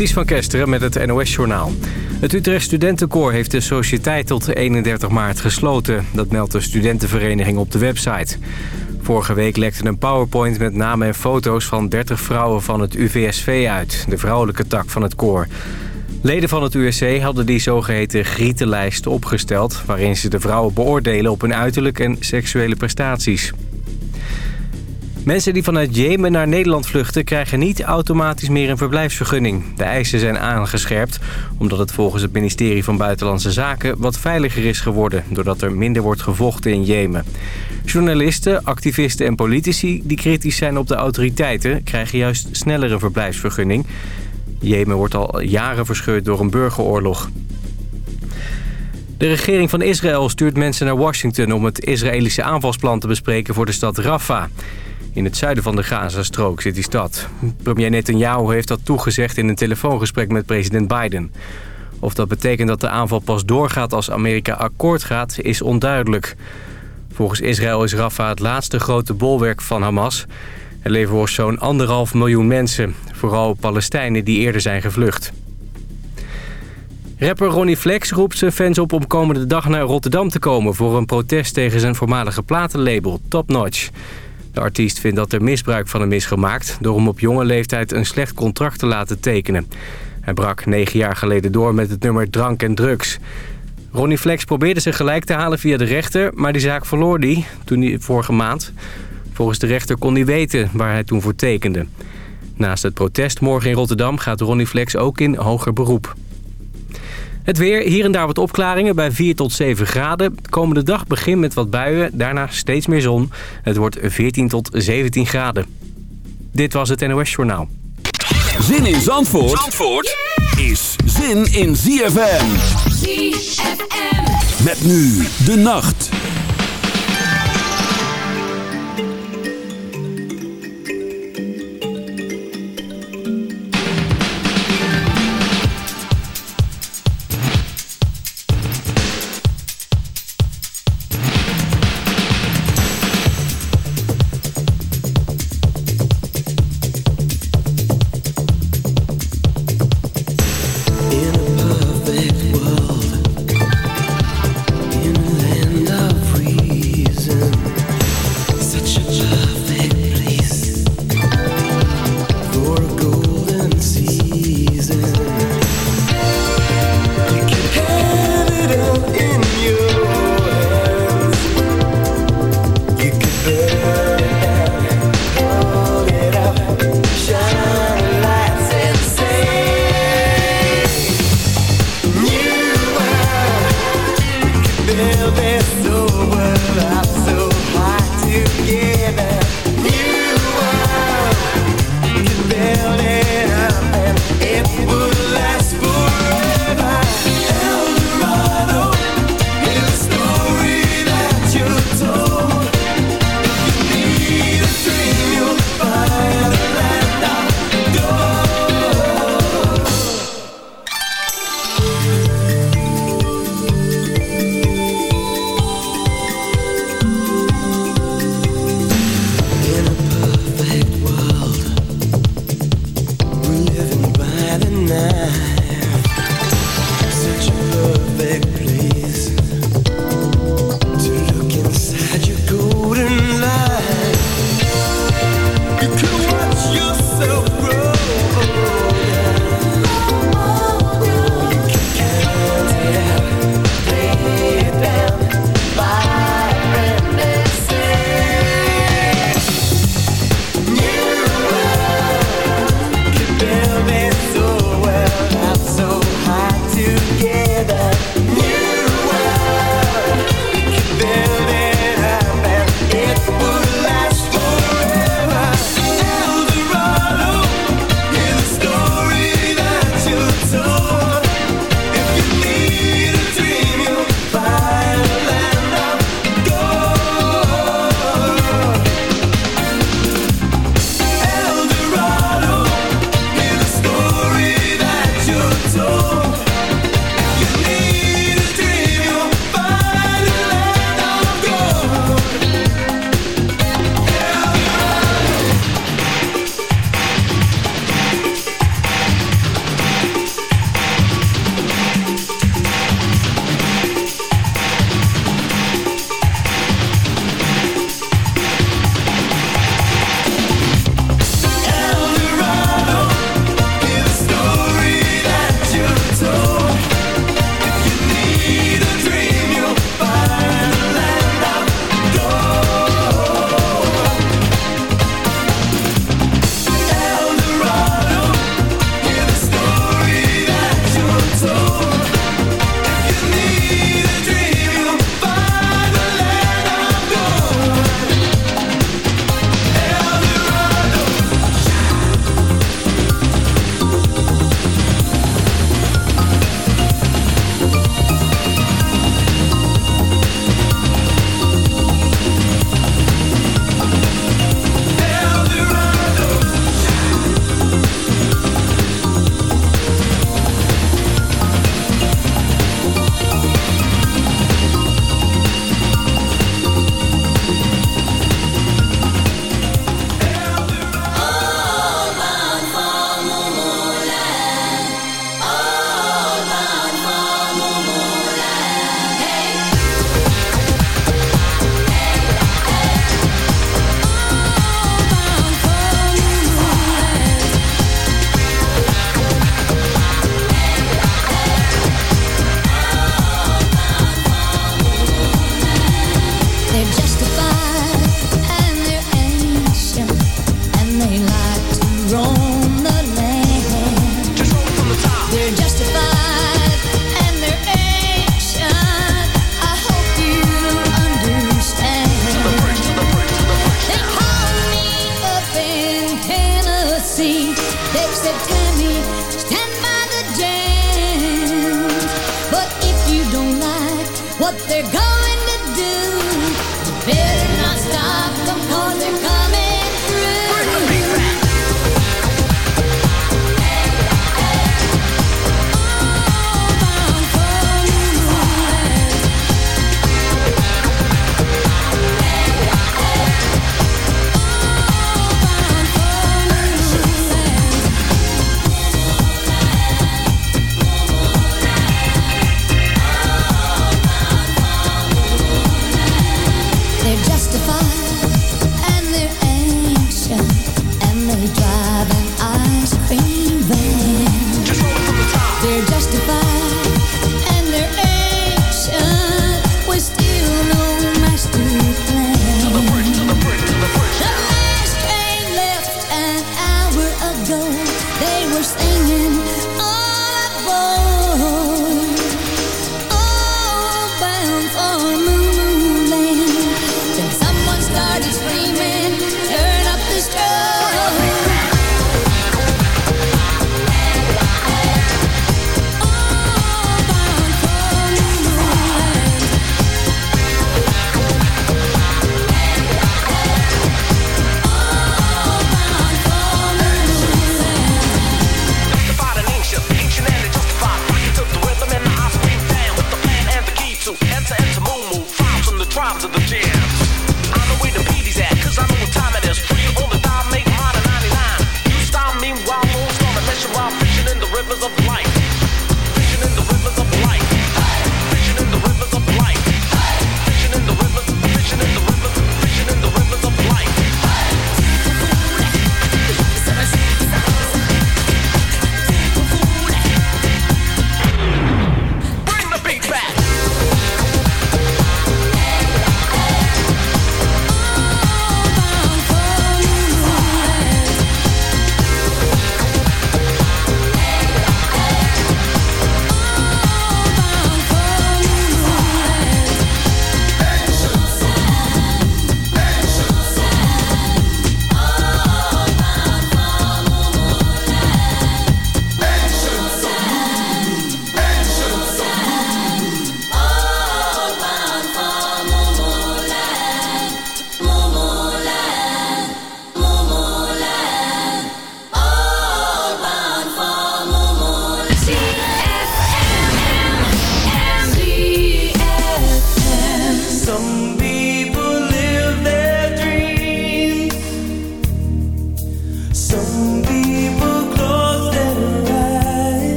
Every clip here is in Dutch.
Ties van Kesteren met het NOS-journaal. Het Utrecht Studentenkoor heeft de sociëteit tot 31 maart gesloten. Dat meldt de studentenvereniging op de website. Vorige week lekte een powerpoint met namen en foto's van 30 vrouwen van het UVSV uit. De vrouwelijke tak van het koor. Leden van het USC hadden die zogeheten grietenlijst opgesteld... waarin ze de vrouwen beoordelen op hun uiterlijk en seksuele prestaties. Mensen die vanuit Jemen naar Nederland vluchten... krijgen niet automatisch meer een verblijfsvergunning. De eisen zijn aangescherpt... omdat het volgens het ministerie van Buitenlandse Zaken... wat veiliger is geworden... doordat er minder wordt gevochten in Jemen. Journalisten, activisten en politici die kritisch zijn op de autoriteiten... krijgen juist sneller een verblijfsvergunning. Jemen wordt al jaren verscheurd door een burgeroorlog. De regering van Israël stuurt mensen naar Washington... om het Israëlische aanvalsplan te bespreken voor de stad Rafah. In het zuiden van de Gazastrook zit die stad. Premier Netanyahu heeft dat toegezegd in een telefoongesprek met president Biden. Of dat betekent dat de aanval pas doorgaat als Amerika akkoord gaat, is onduidelijk. Volgens Israël is Rafah het laatste grote bolwerk van Hamas. Er leven voor zo'n anderhalf miljoen mensen. Vooral Palestijnen die eerder zijn gevlucht. Rapper Ronnie Flex roept zijn fans op om komende dag naar Rotterdam te komen... voor een protest tegen zijn voormalige platenlabel Top Notch. De artiest vindt dat er misbruik van hem is gemaakt... door hem op jonge leeftijd een slecht contract te laten tekenen. Hij brak negen jaar geleden door met het nummer Drank en Drugs. Ronnie Flex probeerde zich gelijk te halen via de rechter... maar die zaak verloor hij toen hij vorige maand. Volgens de rechter kon hij weten waar hij toen voor tekende. Naast het protest morgen in Rotterdam gaat Ronnie Flex ook in hoger beroep. Het weer, hier en daar wat opklaringen bij 4 tot 7 graden. komende dag begint met wat buien, daarna steeds meer zon. Het wordt 14 tot 17 graden. Dit was het NOS Journaal. Zin in Zandvoort, Zandvoort is zin in ZFM. ZFM. Met nu de nacht. midnight. Such a perfect place.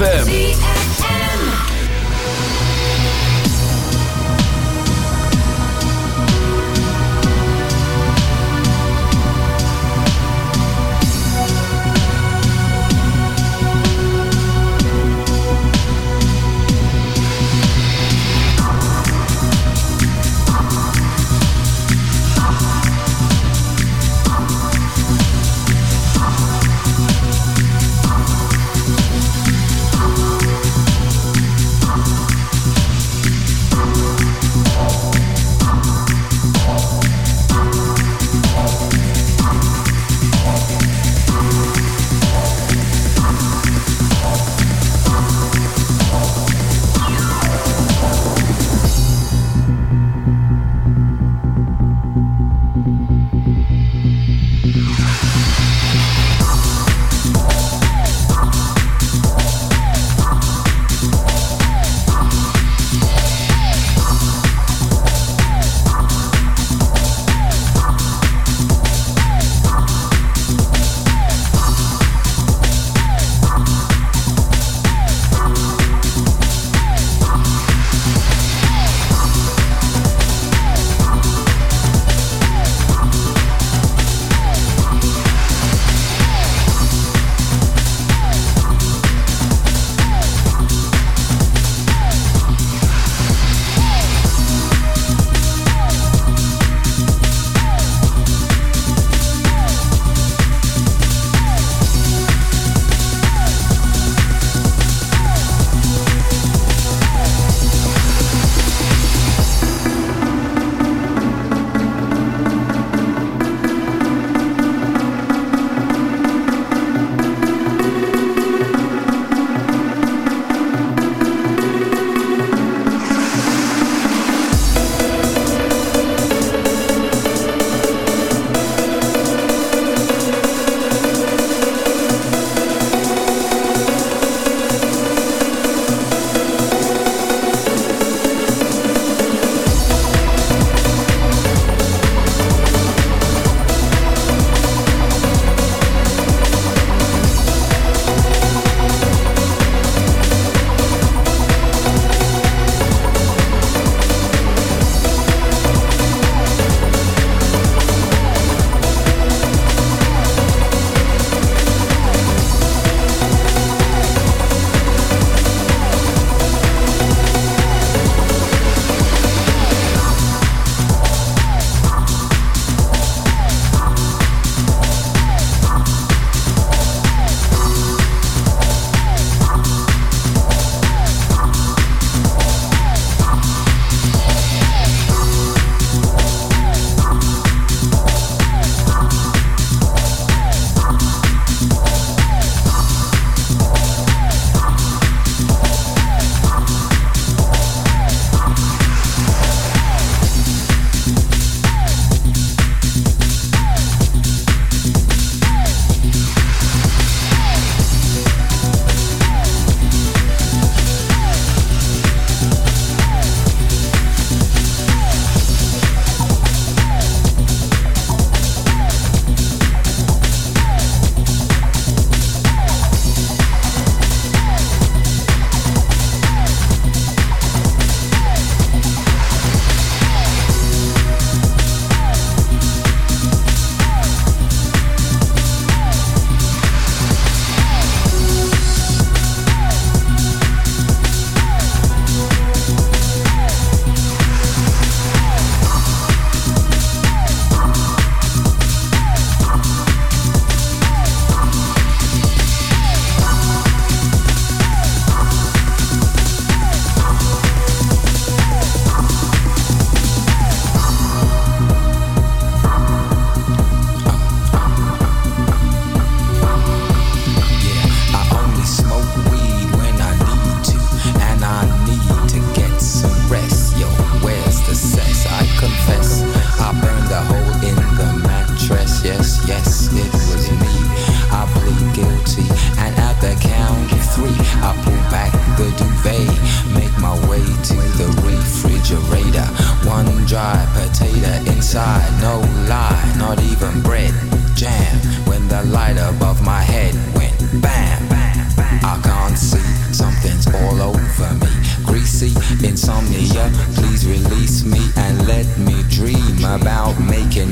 ZFM.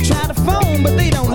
Try to phone, but they don't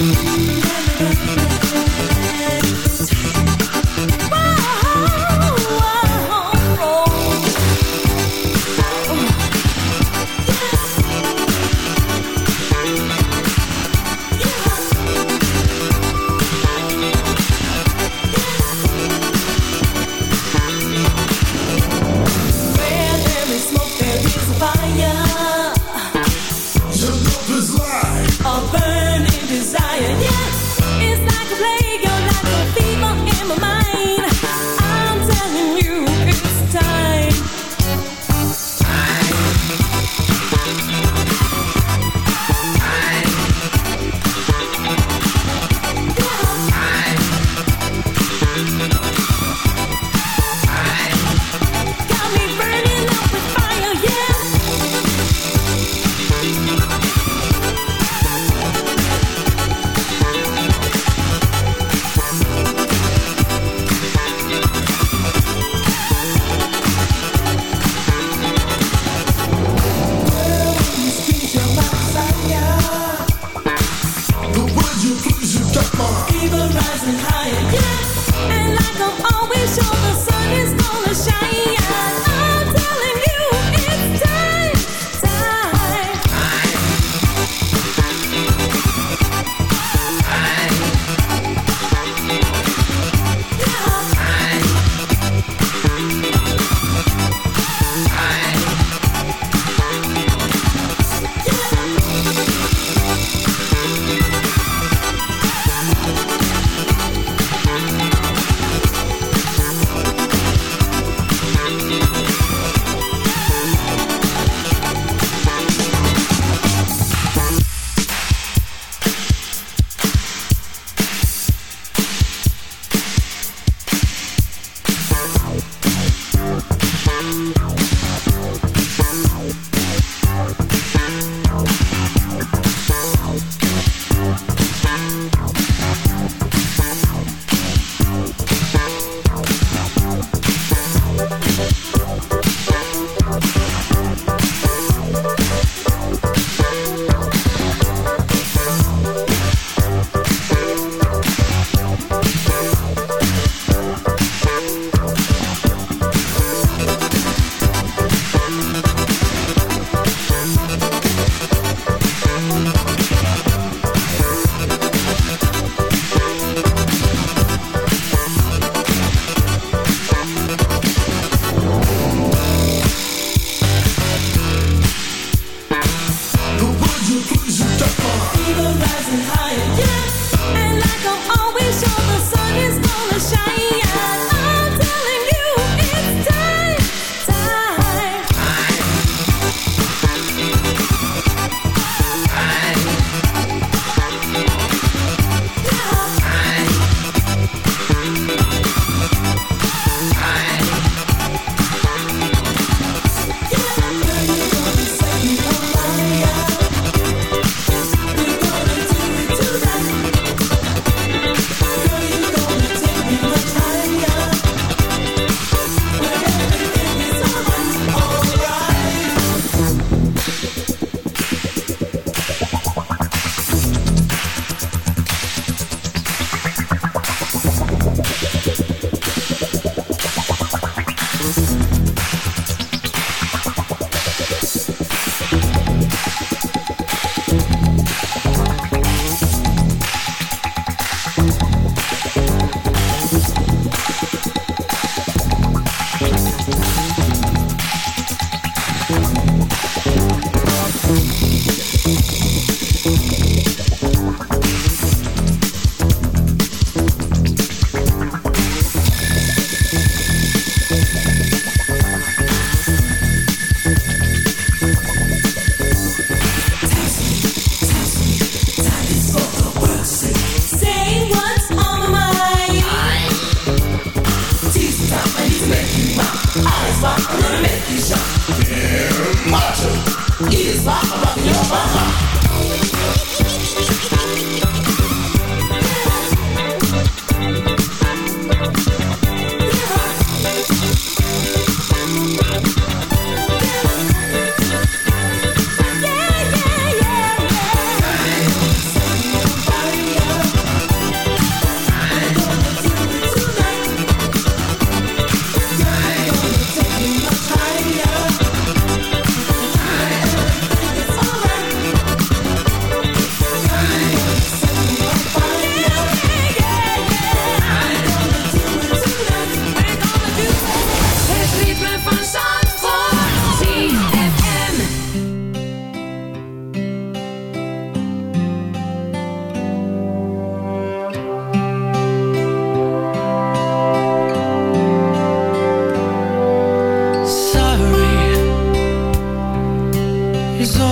MUZIEK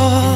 all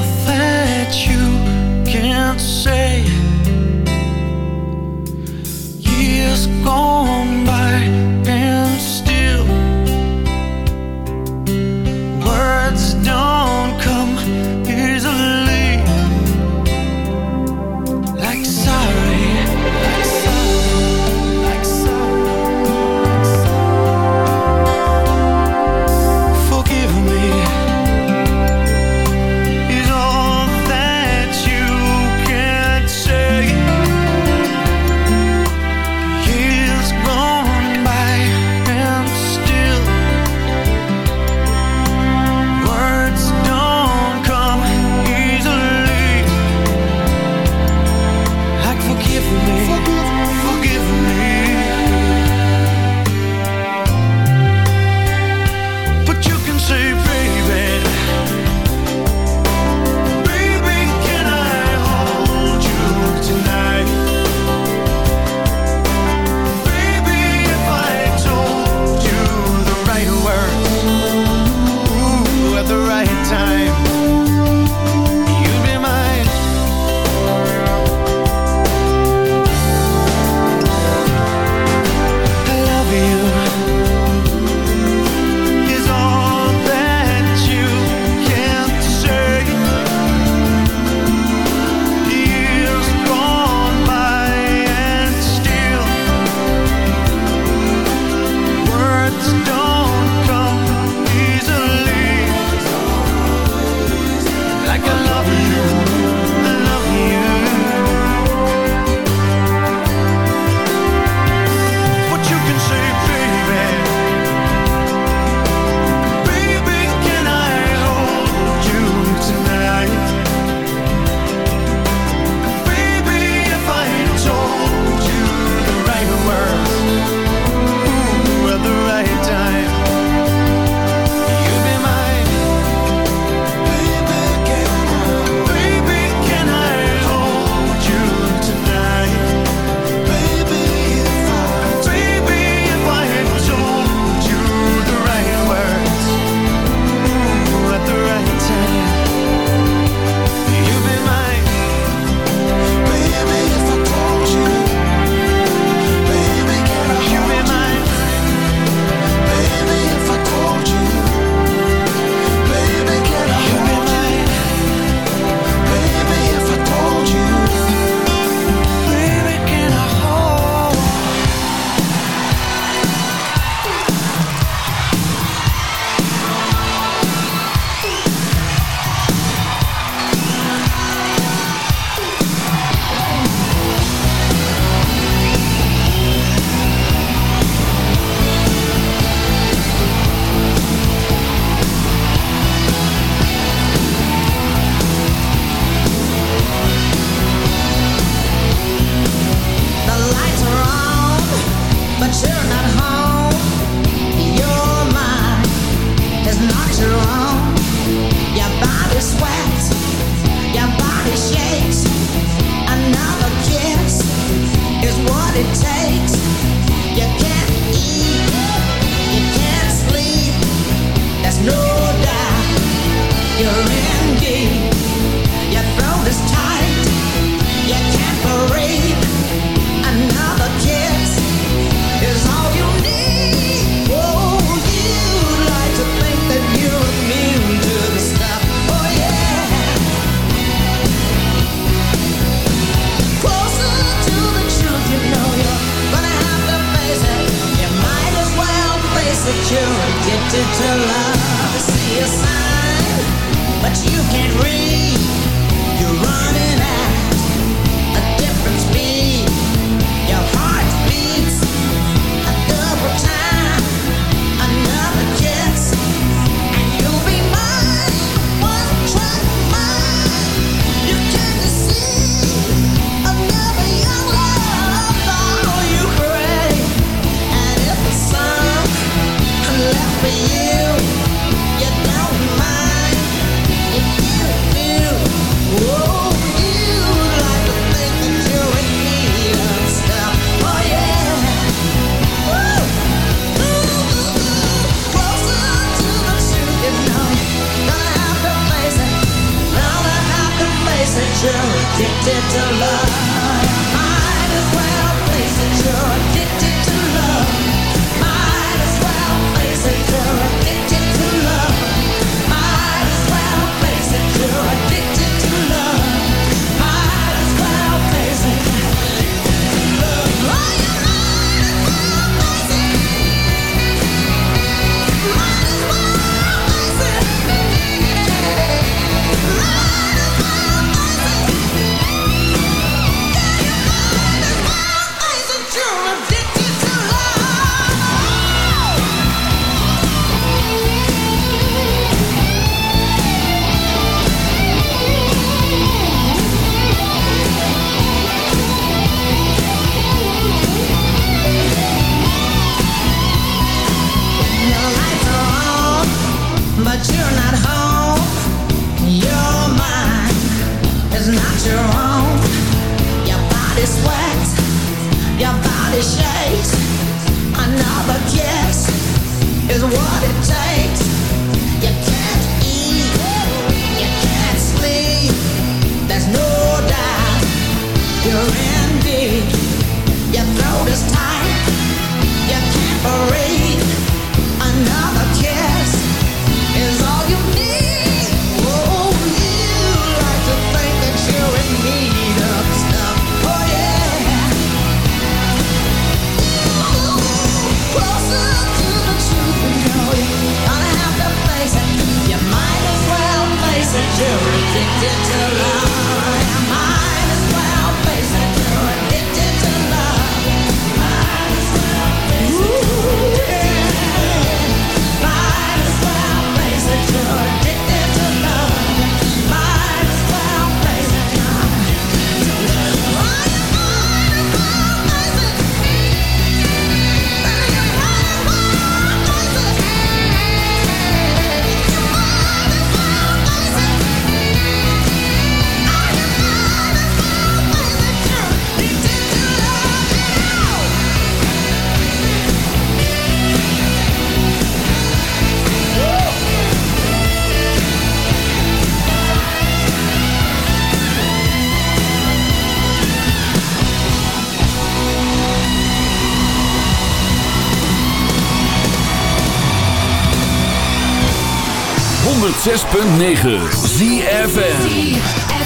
106.9 ZFN